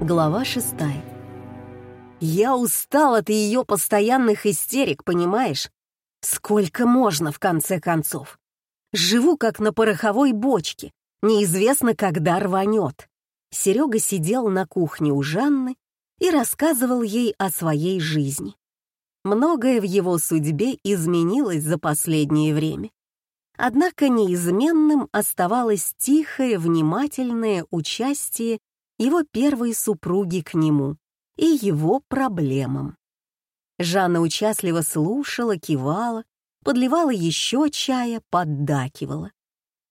Глава шестая. «Я устал от ее постоянных истерик, понимаешь? Сколько можно, в конце концов? Живу как на пороховой бочке, неизвестно, когда рванет». Серега сидел на кухне у Жанны и рассказывал ей о своей жизни. Многое в его судьбе изменилось за последнее время. Однако неизменным оставалось тихое, внимательное участие его первой супруги к нему и его проблемам. Жанна участливо слушала, кивала, подливала еще чая, поддакивала.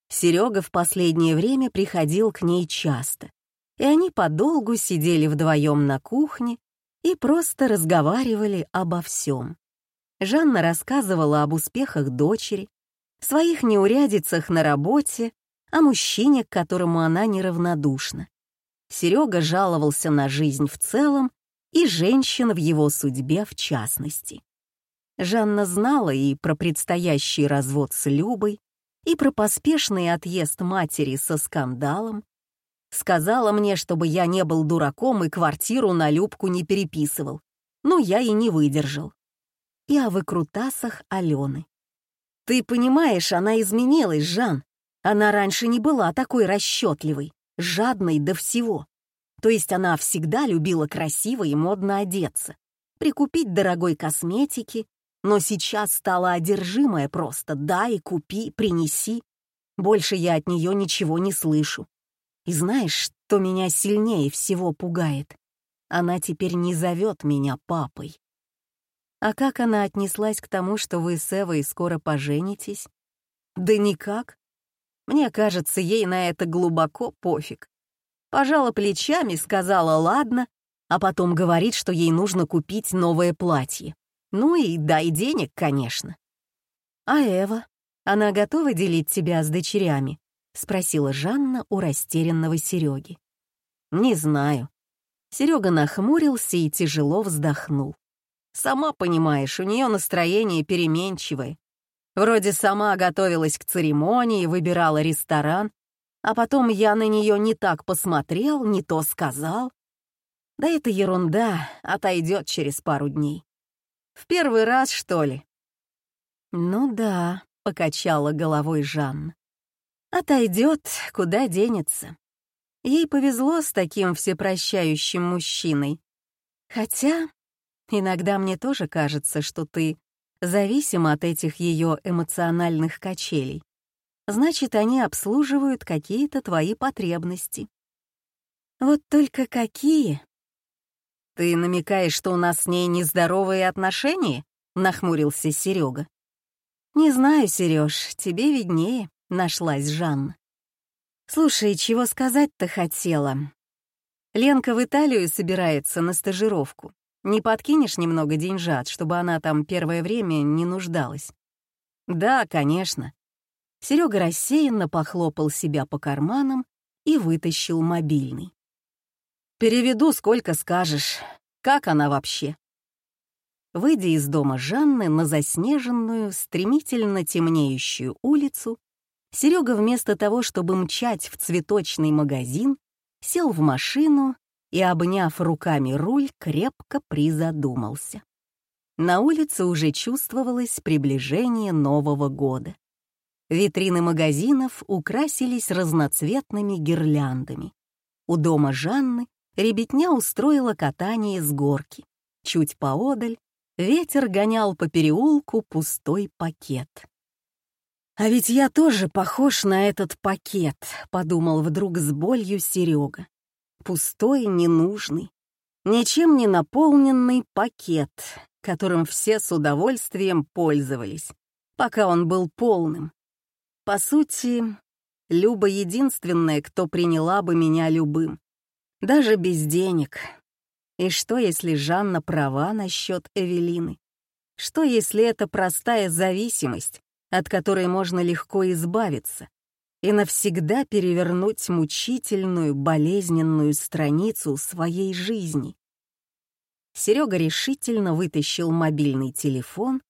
Серега в последнее время приходил к ней часто, и они подолгу сидели вдвоем на кухне и просто разговаривали обо всем. Жанна рассказывала об успехах дочери, своих неурядицах на работе, о мужчине, к которому она неравнодушна. Серега жаловался на жизнь в целом и женщин в его судьбе в частности. Жанна знала и про предстоящий развод с Любой, и про поспешный отъезд матери со скандалом. Сказала мне, чтобы я не был дураком и квартиру на Любку не переписывал. Ну, я и не выдержал. И о выкрутасах Алены. «Ты понимаешь, она изменилась, Жан. Она раньше не была такой расчетливой жадной до всего. То есть она всегда любила красиво и модно одеться, прикупить дорогой косметики, но сейчас стала одержимая просто «дай, купи, принеси». Больше я от нее ничего не слышу. И знаешь, что меня сильнее всего пугает? Она теперь не зовет меня папой. А как она отнеслась к тому, что вы с Эвой скоро поженитесь? Да никак. Мне кажется, ей на это глубоко пофиг. Пожала плечами, сказала «ладно», а потом говорит, что ей нужно купить новое платье. Ну и дай денег, конечно. «А Эва? Она готова делить тебя с дочерями?» — спросила Жанна у растерянного Сереги. «Не знаю». Серега нахмурился и тяжело вздохнул. «Сама понимаешь, у нее настроение переменчивое. Вроде сама готовилась к церемонии, выбирала ресторан, а потом я на нее не так посмотрел, не то сказал. Да это ерунда, отойдет через пару дней. В первый раз, что ли? Ну да, покачала головой Жанна. Отойдет, куда денется. Ей повезло с таким всепрощающим мужчиной. Хотя иногда мне тоже кажется, что ты зависима от этих ее эмоциональных качелей. Значит, они обслуживают какие-то твои потребности. Вот только какие? Ты намекаешь, что у нас с ней нездоровые отношения? Нахмурился Серега. Не знаю, Сереж, тебе виднее, нашлась Жанна. Слушай, чего сказать-то хотела? Ленка в Италию собирается на стажировку. Не подкинешь немного деньжат, чтобы она там первое время не нуждалась? Да, конечно. Серега рассеянно похлопал себя по карманам и вытащил мобильный. «Переведу, сколько скажешь. Как она вообще?» Выйдя из дома Жанны на заснеженную, стремительно темнеющую улицу, Серега вместо того, чтобы мчать в цветочный магазин, сел в машину и, обняв руками руль, крепко призадумался. На улице уже чувствовалось приближение Нового года. Витрины магазинов украсились разноцветными гирляндами. У дома Жанны ребятня устроила катание с горки. Чуть поодаль ветер гонял по переулку пустой пакет. «А ведь я тоже похож на этот пакет», — подумал вдруг с болью Серега пустой, ненужный, ничем не наполненный пакет, которым все с удовольствием пользовались, пока он был полным. По сути, Люба единственная, кто приняла бы меня любым, даже без денег. И что, если Жанна права насчет Эвелины? Что, если это простая зависимость, от которой можно легко избавиться? И навсегда перевернуть мучительную, болезненную страницу своей жизни. Серега решительно вытащил мобильный телефон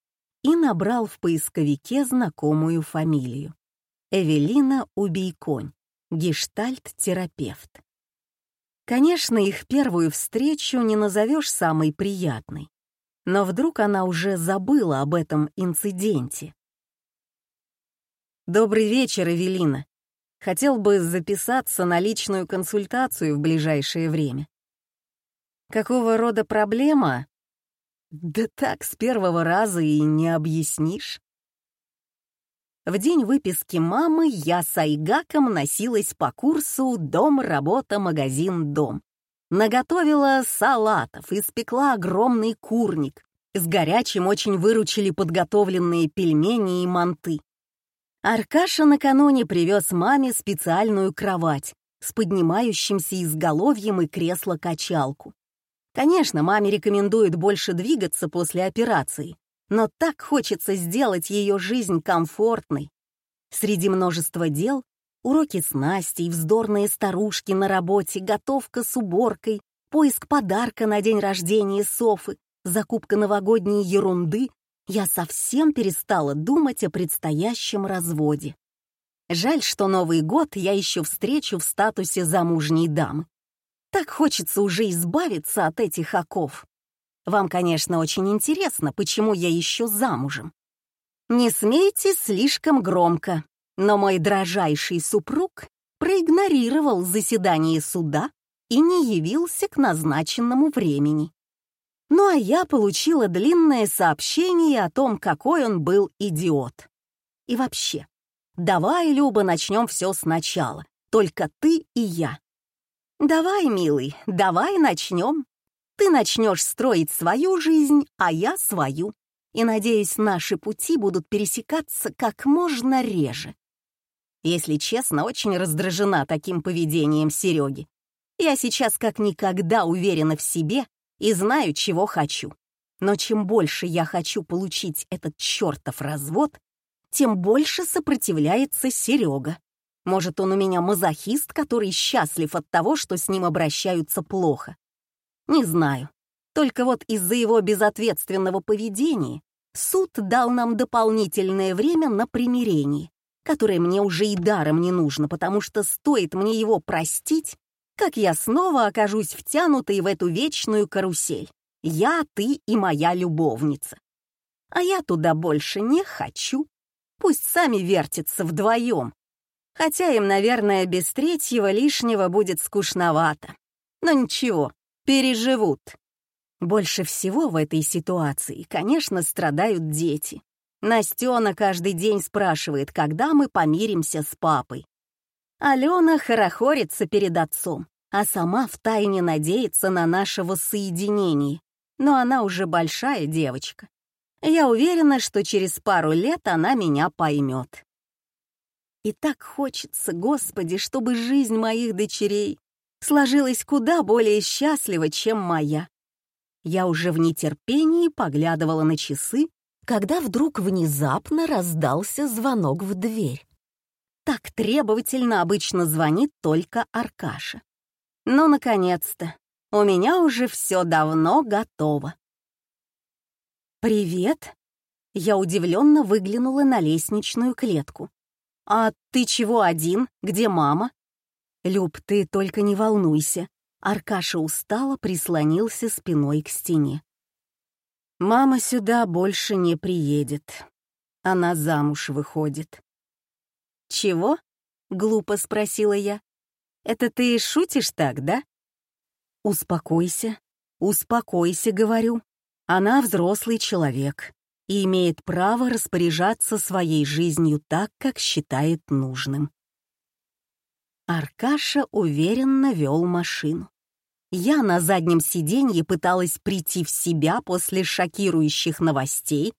и набрал в поисковике знакомую фамилию. Эвелина Убийконь, гештальт-терапевт. Конечно, их первую встречу не назовешь самой приятной, но вдруг она уже забыла об этом инциденте. «Добрый вечер, Эвелина. Хотел бы записаться на личную консультацию в ближайшее время». «Какого рода проблема?» «Да так, с первого раза и не объяснишь». В день выписки мамы я с Айгаком носилась по курсу «Дом, работа, магазин, дом». Наготовила салатов, испекла огромный курник. С горячим очень выручили подготовленные пельмени и манты. Аркаша накануне привез маме специальную кровать с поднимающимся изголовьем и кресло-качалку. Конечно, маме рекомендуют больше двигаться после операции, но так хочется сделать ее жизнь комфортной. Среди множества дел — уроки с Настей, вздорные старушки на работе, готовка с уборкой, поиск подарка на день рождения Софы, закупка новогодней ерунды — я совсем перестала думать о предстоящем разводе. Жаль, что Новый год я еще встречу в статусе замужней дамы. Так хочется уже избавиться от этих оков. Вам, конечно, очень интересно, почему я еще замужем. Не смейте слишком громко, но мой дрожайший супруг проигнорировал заседание суда и не явился к назначенному времени. Ну а я получила длинное сообщение о том, какой он был идиот. И вообще, давай, Люба, начнем все сначала, только ты и я. Давай, милый, давай начнем. Ты начнешь строить свою жизнь, а я свою. И, надеюсь, наши пути будут пересекаться как можно реже. Если честно, очень раздражена таким поведением Сереги. Я сейчас как никогда уверена в себе и знаю, чего хочу. Но чем больше я хочу получить этот чертов развод, тем больше сопротивляется Серега. Может, он у меня мазохист, который счастлив от того, что с ним обращаются плохо. Не знаю. Только вот из-за его безответственного поведения суд дал нам дополнительное время на примирение, которое мне уже и даром не нужно, потому что стоит мне его простить, как я снова окажусь втянутой в эту вечную карусель. Я, ты и моя любовница. А я туда больше не хочу. Пусть сами вертятся вдвоем. Хотя им, наверное, без третьего лишнего будет скучновато. Но ничего, переживут. Больше всего в этой ситуации, конечно, страдают дети. Настена каждый день спрашивает, когда мы помиримся с папой. Алена хорохорится перед отцом, а сама втайне надеется на наше воссоединение. Но она уже большая девочка. Я уверена, что через пару лет она меня поймет. И так хочется, Господи, чтобы жизнь моих дочерей сложилась куда более счастливо, чем моя. Я уже в нетерпении поглядывала на часы, когда вдруг внезапно раздался звонок в дверь. Так требовательно обычно звонит только Аркаша. Ну, наконец-то, у меня уже все давно готово. «Привет!» Я удивленно выглянула на лестничную клетку. «А ты чего один? Где мама?» «Люб, ты только не волнуйся». Аркаша устало прислонился спиной к стене. «Мама сюда больше не приедет. Она замуж выходит». «Чего?» — глупо спросила я. «Это ты шутишь так, да?» «Успокойся, успокойся, говорю. Она взрослый человек и имеет право распоряжаться своей жизнью так, как считает нужным. Аркаша уверенно вел машину. Я на заднем сиденье пыталась прийти в себя после шокирующих новостей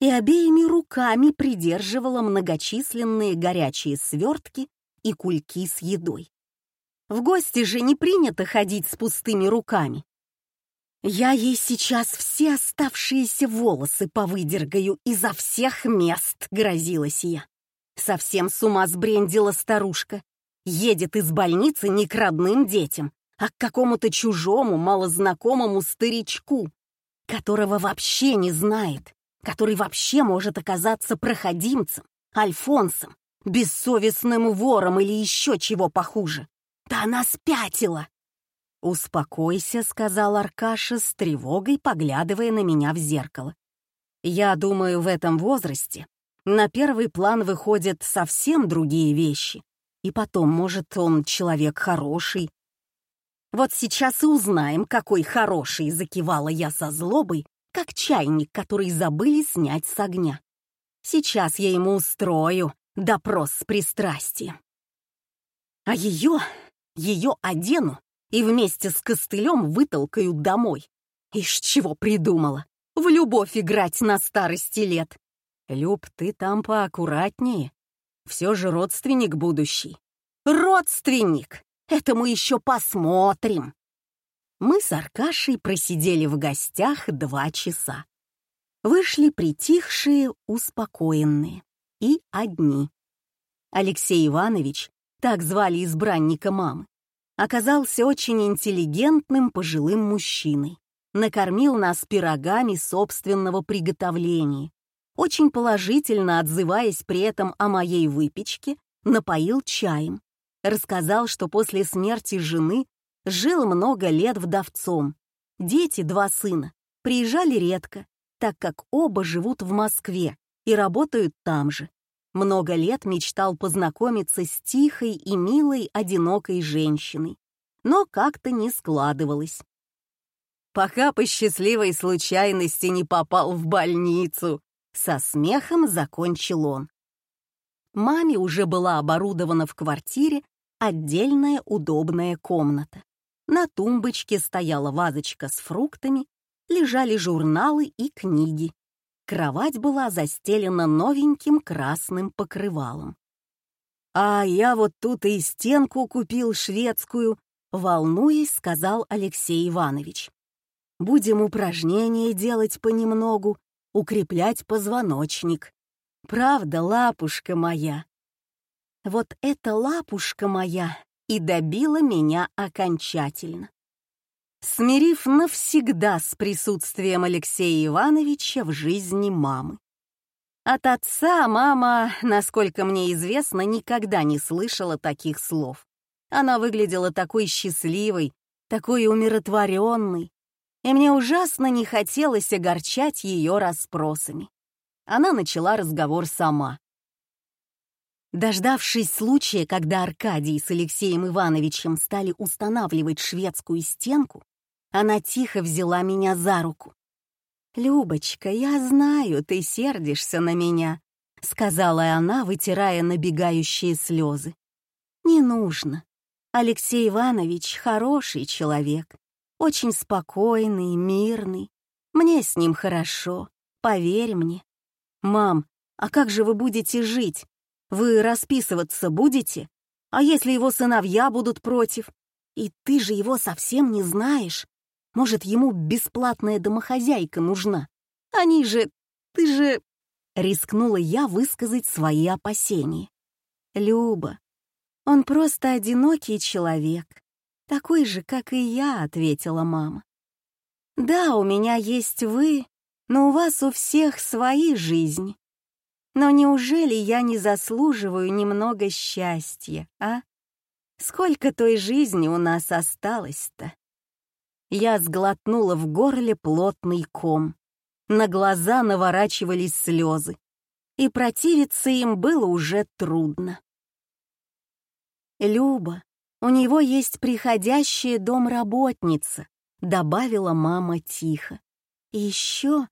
и обеими руками придерживала многочисленные горячие свертки и кульки с едой. В гости же не принято ходить с пустыми руками. Я ей сейчас все оставшиеся волосы повыдергаю изо всех мест, грозилась я. Совсем с ума сбрендила старушка едет из больницы не к родным детям, а к какому-то чужому, малознакомому старичку, которого вообще не знает, который вообще может оказаться проходимцем, альфонсом, бессовестным вором или еще чего похуже. Да она спятила. «Успокойся», — сказал Аркаша с тревогой, поглядывая на меня в зеркало. «Я думаю, в этом возрасте на первый план выходят совсем другие вещи. И потом, может, он человек хороший». «Вот сейчас и узнаем, какой хороший», — закивала я со злобой, как чайник, который забыли снять с огня. «Сейчас я ему устрою допрос с пристрастием». А ее, ее одену и вместе с костылем вытолкают домой. Ишь, чего придумала? В любовь играть на старости лет. Люб, ты там поаккуратнее. Все же родственник будущий. Родственник! Это мы еще посмотрим. Мы с Аркашей просидели в гостях два часа. Вышли притихшие, успокоенные и одни. Алексей Иванович так звали избранника мамы, оказался очень интеллигентным пожилым мужчиной. Накормил нас пирогами собственного приготовления. Очень положительно отзываясь при этом о моей выпечке, напоил чаем. Рассказал, что после смерти жены жил много лет вдовцом. Дети, два сына, приезжали редко, так как оба живут в Москве и работают там же много лет мечтал познакомиться с тихой и милой одинокой женщиной, но как-то не складывалось. Пока по счастливой случайности не попал в больницу, со смехом закончил он. Маме уже была оборудована в квартире отдельная удобная комната. На тумбочке стояла вазочка с фруктами, лежали журналы и книги. Кровать была застелена новеньким красным покрывалом. «А я вот тут и стенку купил шведскую», — волнуясь, сказал Алексей Иванович. «Будем упражнения делать понемногу, укреплять позвоночник. Правда, лапушка моя?» Вот эта лапушка моя и добила меня окончательно смирив навсегда с присутствием Алексея Ивановича в жизни мамы. От отца мама, насколько мне известно, никогда не слышала таких слов. Она выглядела такой счастливой, такой умиротворенной, и мне ужасно не хотелось огорчать ее расспросами. Она начала разговор сама. Дождавшись случая, когда Аркадий с Алексеем Ивановичем стали устанавливать шведскую стенку, она тихо взяла меня за руку. «Любочка, я знаю, ты сердишься на меня», — сказала она, вытирая набегающие слезы. «Не нужно. Алексей Иванович хороший человек, очень спокойный, мирный. Мне с ним хорошо, поверь мне. Мам, а как же вы будете жить? Вы расписываться будете? А если его сыновья будут против? И ты же его совсем не знаешь. Может, ему бесплатная домохозяйка нужна? Они же... Ты же...» Рискнула я высказать свои опасения. «Люба, он просто одинокий человек, такой же, как и я», — ответила мама. «Да, у меня есть вы, но у вас у всех свои жизни. Но неужели я не заслуживаю немного счастья, а? Сколько той жизни у нас осталось-то?» Я сглотнула в горле плотный ком. На глаза наворачивались слезы. И противиться им было уже трудно. «Люба, у него есть приходящая домработница», — добавила мама тихо. «И еще,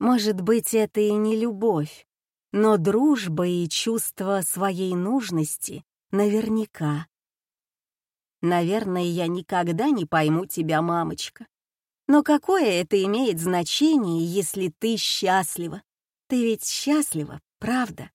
может быть, это и не любовь, но дружба и чувство своей нужности наверняка. Наверное, я никогда не пойму тебя, мамочка. Но какое это имеет значение, если ты счастлива? Ты ведь счастлива, правда?